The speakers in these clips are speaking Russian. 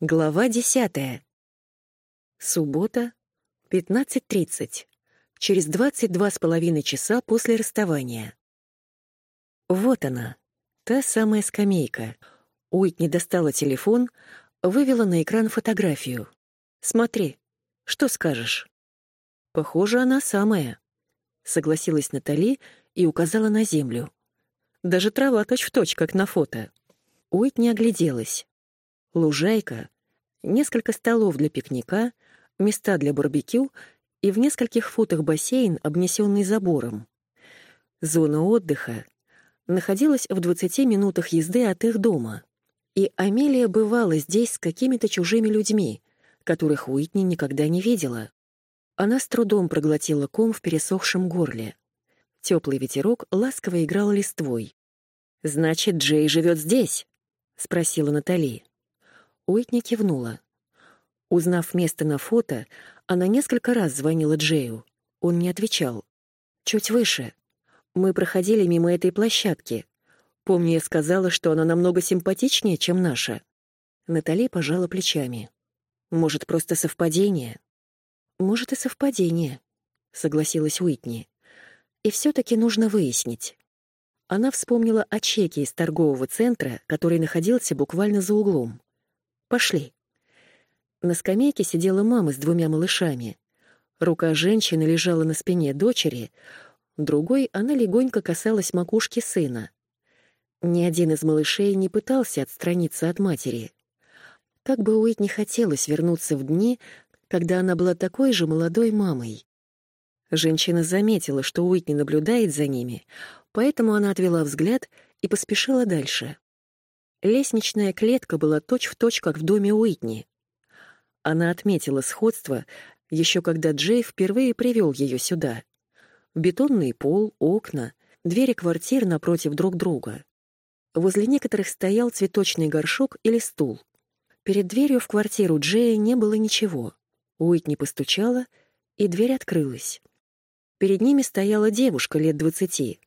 Глава десятая. Суббота, 15.30. Через 22 с половиной часа после расставания. Вот она, та самая скамейка. Уитни достала телефон, вывела на экран фотографию. «Смотри, что скажешь?» «Похоже, она самая», — согласилась Натали и указала на землю. Даже трава точь-в-точь, как на фото. Уитни огляделась. Лужайка, несколько столов для пикника, места для барбекю и в нескольких футах бассейн, обнесенный забором. Зона отдыха находилась в 20 минутах езды от их дома. И Амелия бывала здесь с какими-то чужими людьми, которых Уитни никогда не видела. Она с трудом проглотила ком в пересохшем горле. Теплый ветерок ласково играл листвой. «Значит, Джей живет здесь?» — спросила Натали. Уитни кивнула. Узнав место на фото, она несколько раз звонила Джею. Он не отвечал. «Чуть выше. Мы проходили мимо этой площадки. Помню, я сказала, что она намного симпатичнее, чем наша». Натали пожала плечами. «Может, просто совпадение?» «Может, и совпадение», — согласилась Уитни. «И все-таки нужно выяснить». Она вспомнила о чеке из торгового центра, который находился буквально за углом. Пошли». На скамейке сидела мама с двумя малышами. Рука женщины лежала на спине дочери, другой она легонько касалась макушки сына. Ни один из малышей не пытался отстраниться от матери. Как бы Уит не хотелось вернуться в дни, когда она была такой же молодой мамой. Женщина заметила, что Уитни наблюдает за ними, поэтому она отвела взгляд и поспешила дальше. Лестничная клетка была точь-в-точь, точь, как в доме Уитни. Она отметила сходство, еще когда Джей впервые привел ее сюда. Бетонный пол, окна, двери квартир напротив друг друга. Возле некоторых стоял цветочный горшок или стул. Перед дверью в квартиру Джея не было ничего. Уитни постучала, и дверь открылась. Перед ними стояла девушка лет двадцати.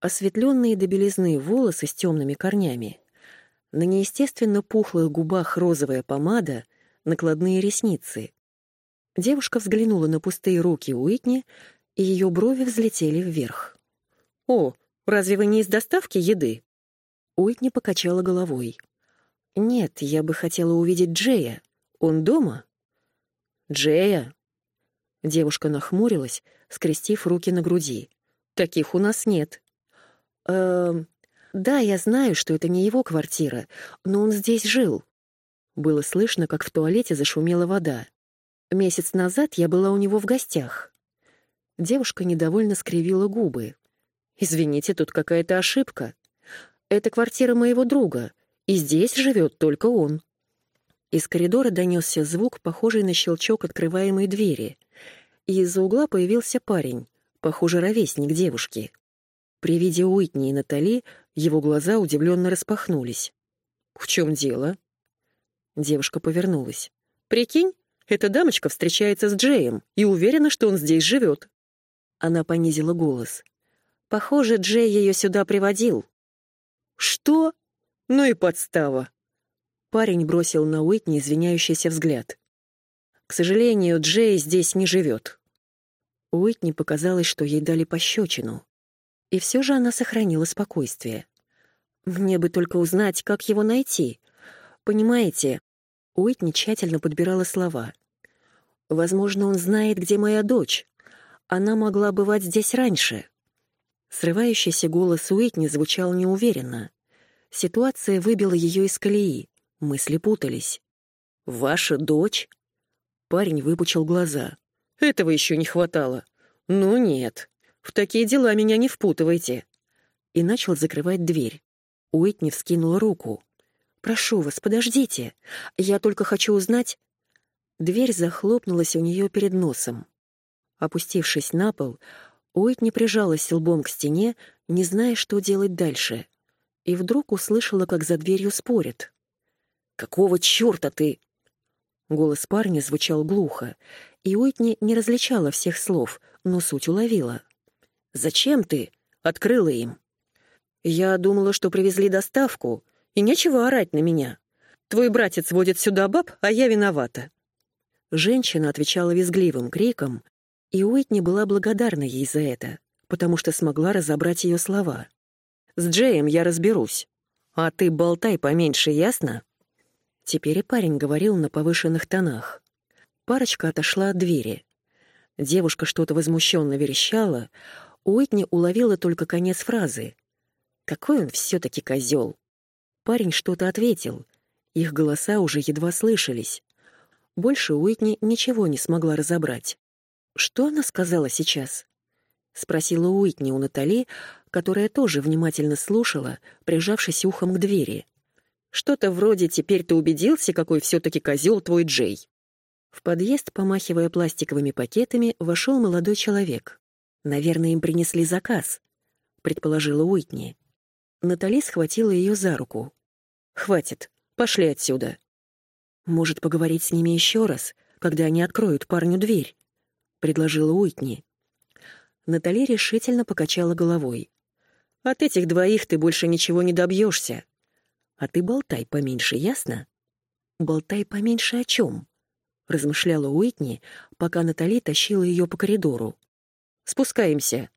Осветленные до белизны волосы с темными корнями — на неестественно пухлых губах розовая помада, накладные ресницы. Девушка взглянула на пустые руки Уитни, и ее брови взлетели вверх. «О, разве вы не из доставки еды?» Уитни покачала головой. «Нет, я бы хотела увидеть Джея. Он дома?» «Джея?» Девушка нахмурилась, скрестив руки на груди. «Таких у нас нет». «Эм, да, я знаю, что это не его квартира, но он здесь жил. Было слышно, как в туалете зашумела вода. Месяц назад я была у него в гостях. Девушка недовольно скривила губы. «Извините, тут какая-то ошибка. Это квартира моего друга, и здесь живет только он». Из коридора донесся звук, похожий на щелчок открываемой двери, и из-за угла появился парень, похоже, ровесник девушки. При виде Уитни и Натали его глаза удивленно распахнулись. «В чем дело?» Девушка повернулась. «Прикинь, эта дамочка встречается с Джеем и уверена, что он здесь живет». Она понизила голос. «Похоже, Джей ее сюда приводил». «Что? Ну и подстава!» Парень бросил на Уитни извиняющийся взгляд. «К сожалению, Джей здесь не живет». Уитни показалось, что ей дали пощечину. И все же она сохранила спокойствие. «Мне бы только узнать, как его найти. Понимаете?» Уитни тщательно подбирала слова. «Возможно, он знает, где моя дочь. Она могла бывать здесь раньше». Срывающийся голос Уитни звучал неуверенно. Ситуация выбила ее из колеи. Мысли путались. «Ваша дочь?» Парень выпучил глаза. «Этого еще не хватало». «Ну нет, в такие дела меня не впутывайте». И начал закрывать дверь. Уитни вскинула руку. «Прошу вас, подождите. Я только хочу узнать...» Дверь захлопнулась у нее перед носом. Опустившись на пол, Уитни прижалась лбом к стене, не зная, что делать дальше. И вдруг услышала, как за дверью спорят. «Какого черта ты?» Голос парня звучал глухо, и Уитни не различала всех слов, но суть уловила. «Зачем ты?» — открыла им. «Я думала, что привезли доставку, и нечего орать на меня. Твой братец водит сюда баб, а я виновата». Женщина отвечала визгливым криком, и Уитни была благодарна ей за это, потому что смогла разобрать ее слова. «С Джеем я разберусь. А ты болтай поменьше, ясно?» Теперь и парень говорил на повышенных тонах. Парочка отошла от двери. Девушка что-то возмущенно верещала. Уитни уловила только конец фразы. «Какой он все-таки козел!» Парень что-то ответил. Их голоса уже едва слышались. Больше Уитни ничего не смогла разобрать. «Что она сказала сейчас?» — спросила Уитни у Натали, которая тоже внимательно слушала, прижавшись ухом к двери. «Что-то вроде «теперь ты убедился, какой все-таки козел твой Джей». В подъезд, помахивая пластиковыми пакетами, вошел молодой человек. «Наверное, им принесли заказ», — предположила Уитни. Натали схватила ее за руку. «Хватит, пошли отсюда». «Может, поговорить с ними еще раз, когда они откроют парню дверь?» предложила Уитни. Натали решительно покачала головой. От этих двоих ты больше ничего не добьешься. А ты болтай поменьше, ясно? Болтай поменьше о чем? размышляла Уитни, пока Натали тащила ее по коридору. Спускаемся.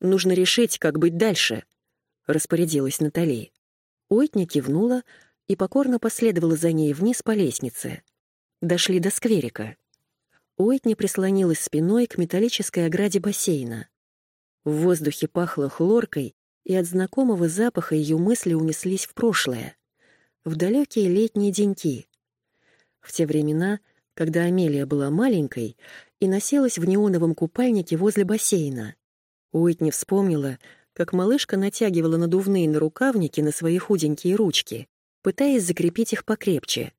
Нужно решить, как быть дальше, распорядилась Натали. Уитни кивнула и покорно последовала за ней вниз по лестнице. Дошли до скверика. Уитни прислонилась спиной к металлической ограде бассейна. В воздухе пахло хлоркой, и от знакомого запаха ее мысли унеслись в прошлое, в далекие летние деньки. В те времена, когда Амелия была маленькой и носилась в неоновом купальнике возле бассейна. Уитни вспомнила, как малышка натягивала надувные нарукавники на свои худенькие ручки, пытаясь закрепить их покрепче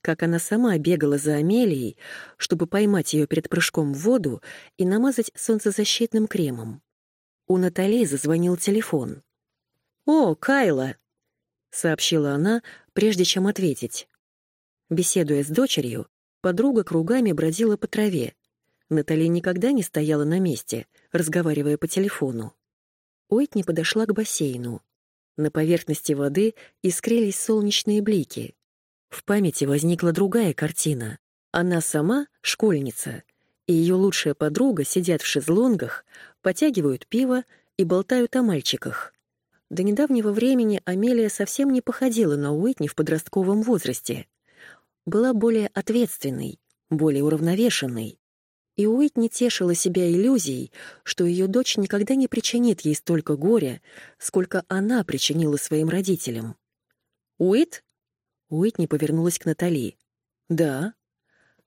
как она сама бегала за Амелией, чтобы поймать ее перед прыжком в воду и намазать солнцезащитным кремом. У Натали зазвонил телефон. «О, Кайла!» — сообщила она, прежде чем ответить. Беседуя с дочерью, подруга кругами бродила по траве. Натали никогда не стояла на месте, разговаривая по телефону. Уитни подошла к бассейну. На поверхности воды искрились солнечные блики. В памяти возникла другая картина. Она сама — школьница, и ее лучшая подруга сидят в шезлонгах, потягивают пиво и болтают о мальчиках. До недавнего времени Амелия совсем не походила на Уитни в подростковом возрасте. Была более ответственной, более уравновешенной. И Уитни тешила себя иллюзией, что ее дочь никогда не причинит ей столько горя, сколько она причинила своим родителям. «Уит?» Уитни повернулась к Натали. «Да».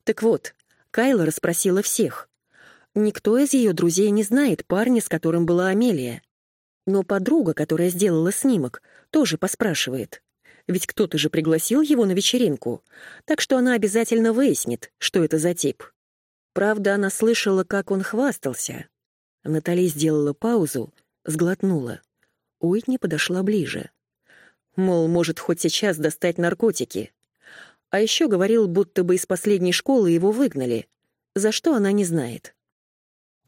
«Так вот, Кайла расспросила всех. Никто из ее друзей не знает парня, с которым была Амелия. Но подруга, которая сделала снимок, тоже поспрашивает. Ведь кто-то же пригласил его на вечеринку, так что она обязательно выяснит, что это за тип. Правда, она слышала, как он хвастался. Натали сделала паузу, сглотнула. Уитни подошла ближе. Мол, может хоть сейчас достать наркотики. А еще говорил, будто бы из последней школы его выгнали. За что она не знает.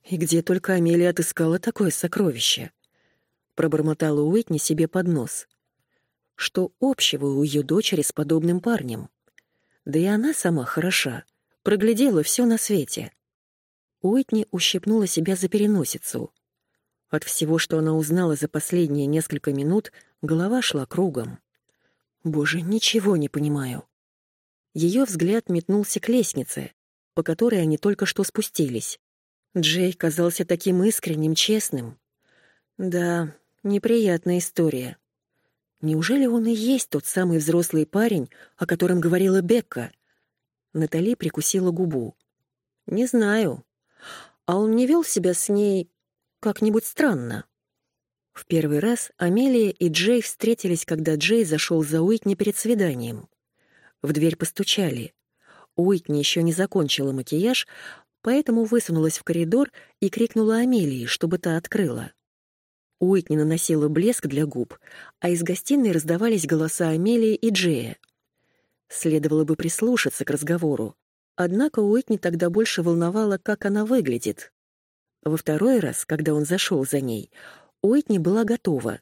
И где только Амелия отыскала такое сокровище? Пробормотала Уитни себе под нос. Что общего у ее дочери с подобным парнем? Да и она сама хороша, проглядела все на свете. Уитни ущипнула себя за переносицу. От всего, что она узнала за последние несколько минут, голова шла кругом. Боже, ничего не понимаю. Ее взгляд метнулся к лестнице, по которой они только что спустились. Джей казался таким искренним, честным. Да, неприятная история. Неужели он и есть тот самый взрослый парень, о котором говорила Бекка? Натали прикусила губу. Не знаю. А он не вел себя с ней как-нибудь странно. В первый раз Амелия и Джей встретились, когда Джей зашел за Уитни перед свиданием. В дверь постучали. Уитни еще не закончила макияж, поэтому высунулась в коридор и крикнула Амелии, чтобы та открыла. Уитни наносила блеск для губ, а из гостиной раздавались голоса Амелии и Джея. Следовало бы прислушаться к разговору, однако Уитни тогда больше волновала, как она выглядит. Во второй раз, когда он зашел за ней, Уитни была готова.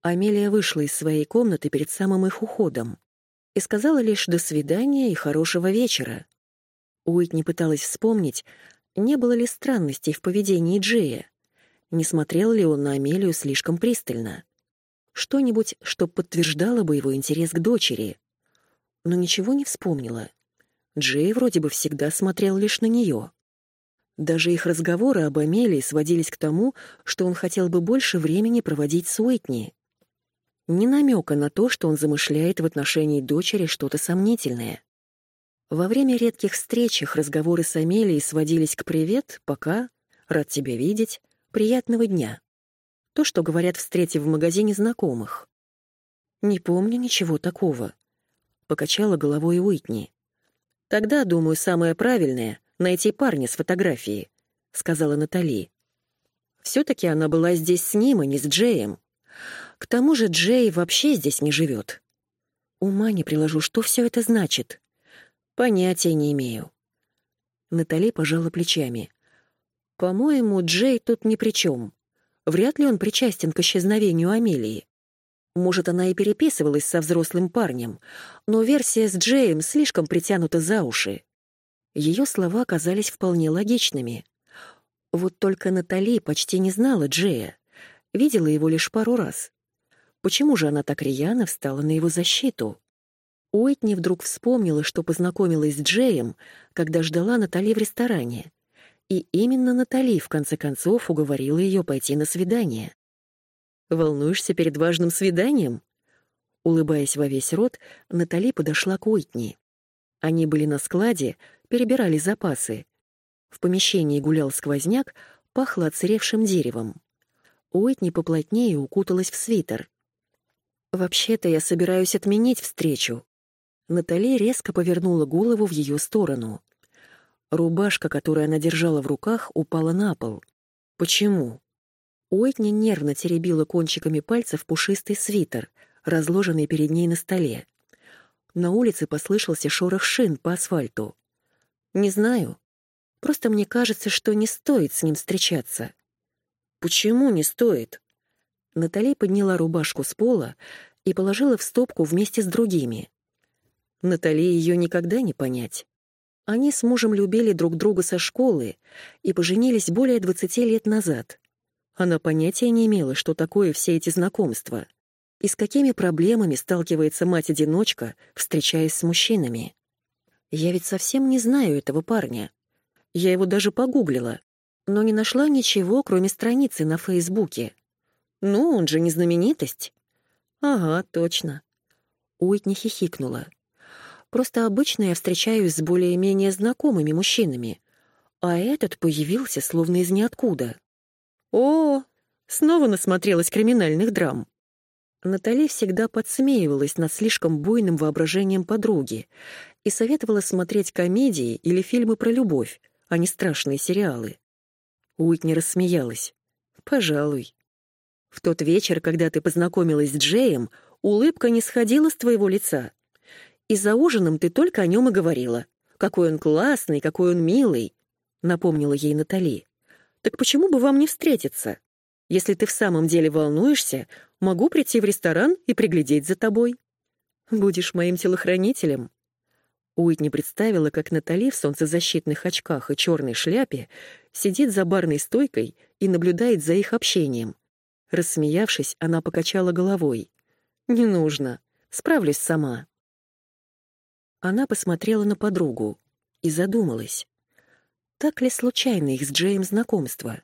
Амелия вышла из своей комнаты перед самым их уходом. и сказала лишь «до свидания» и «хорошего вечера». Уитни пыталась вспомнить, не было ли странностей в поведении Джея, не смотрел ли он на Амелию слишком пристально. Что-нибудь, что подтверждало бы его интерес к дочери. Но ничего не вспомнила. Джей вроде бы всегда смотрел лишь на нее. Даже их разговоры об Амелии сводились к тому, что он хотел бы больше времени проводить с Уитни. Ни намека на то, что он замышляет в отношении дочери что-то сомнительное. Во время редких встреч их разговоры с Амелией сводились к «привет», «пока», «рад тебя видеть», «приятного дня». То, что говорят, встретив в магазине знакомых. «Не помню ничего такого», — покачала головой Уитни. «Тогда, думаю, самое правильное — найти парня с фотографией», — сказала Натали. Все-таки она была здесь с ним, а не с Джеем. К тому же Джей вообще здесь не живет. Ума не приложу, что все это значит. Понятия не имею. Натали пожала плечами. По-моему, Джей тут ни при чем. Вряд ли он причастен к исчезновению Амелии. Может, она и переписывалась со взрослым парнем, но версия с Джеем слишком притянута за уши. Ее слова казались вполне логичными. Вот только Натали почти не знала Джея, видела его лишь пару раз. Почему же она так рьяно встала на его защиту? Уитни вдруг вспомнила, что познакомилась с Джеем, когда ждала Натали в ресторане. И именно Натали, в конце концов, уговорила ее пойти на свидание. «Волнуешься перед важным свиданием?» Улыбаясь во весь рот, Натали подошла к Уитни. Они были на складе, перебирали запасы. В помещении гулял сквозняк, пахло отсыревшим деревом. Уитни поплотнее укуталась в свитер. «Вообще-то я собираюсь отменить встречу», Натали резко повернула голову в ее сторону. Рубашка, которую она держала в руках, упала на пол. Почему? Уитни нервно теребила кончиками пальцев пушистый свитер, разложенный перед ней на столе. На улице послышался шорох шин по асфальту. «Не знаю. Просто мне кажется, что не стоит с ним встречаться». «Почему не стоит?» Натали подняла рубашку с пола и положила в стопку вместе с другими. Натали ее никогда не понять. Они с мужем любили друг друга со школы и поженились более 20 лет назад. Она понятия не имела, что такое все эти знакомства и с какими проблемами сталкивается мать-одиночка, встречаясь с мужчинами. Я ведь совсем не знаю этого парня. Я его даже погуглила, но не нашла ничего, кроме страницы на Фейсбуке. Ну, он же не знаменитость. Ага, точно. Уитни хихикнула. Просто обычно я встречаюсь с более-менее знакомыми мужчинами, а этот появился словно из ниоткуда. О, снова насмотрелась криминальных драм. Натали всегда подсмеивалась над слишком буйным воображением подруги и советовала смотреть комедии или фильмы про любовь, а не страшные сериалы. Уитни рассмеялась. «Пожалуй. В тот вечер, когда ты познакомилась с Джеем, улыбка не сходила с твоего лица. И за ужином ты только о нем и говорила. Какой он классный, какой он милый», — напомнила ей Натали. «Так почему бы вам не встретиться? Если ты в самом деле волнуешься, могу прийти в ресторан и приглядеть за тобой. Будешь моим телохранителем». Уитни представила, как Натали в солнцезащитных очках и черной шляпе сидит за барной стойкой и наблюдает за их общением. Рассмеявшись, она покачала головой. «Не нужно. Справлюсь сама». Она посмотрела на подругу и задумалась. Так ли случайно их с Джеем знакомство?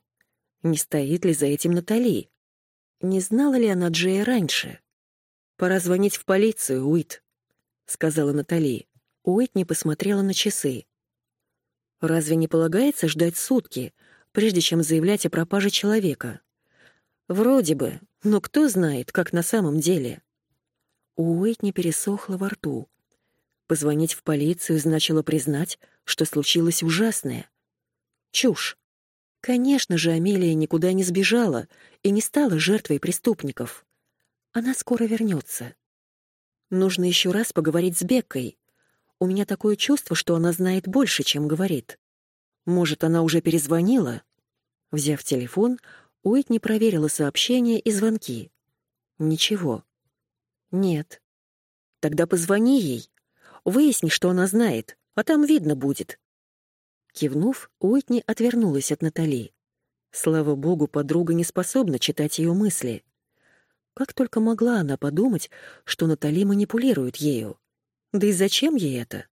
Не стоит ли за этим Натали? Не знала ли она Джея раньше? «Пора звонить в полицию, Уит», — сказала Натали. Уит не посмотрела на часы. «Разве не полагается ждать сутки, прежде чем заявлять о пропаже человека?» «Вроде бы, но кто знает, как на самом деле?» У Уитни пересохло во рту. Позвонить в полицию значило признать, что случилось ужасное. Чушь. Конечно же, Амелия никуда не сбежала и не стала жертвой преступников. Она скоро вернется. Нужно еще раз поговорить с Беккой. У меня такое чувство, что она знает больше, чем говорит. Может, она уже перезвонила? Взяв телефон, Уитни проверила сообщения и звонки. Ничего. Нет. Тогда позвони ей. Выясни, что она знает, а там видно будет. Кивнув, Уитни отвернулась от Натали. Слава богу, подруга не способна читать ее мысли. Как только могла она подумать, что Натали манипулирует ею. Да и зачем ей это?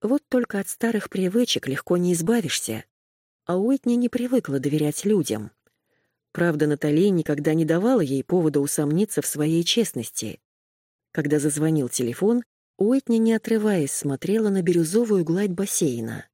Вот только от старых привычек легко не избавишься. А Уитни не привыкла доверять людям. Правда, Натали никогда не давала ей повода усомниться в своей честности. Когда зазвонил телефон, Уитни, не отрываясь, смотрела на бирюзовую гладь бассейна.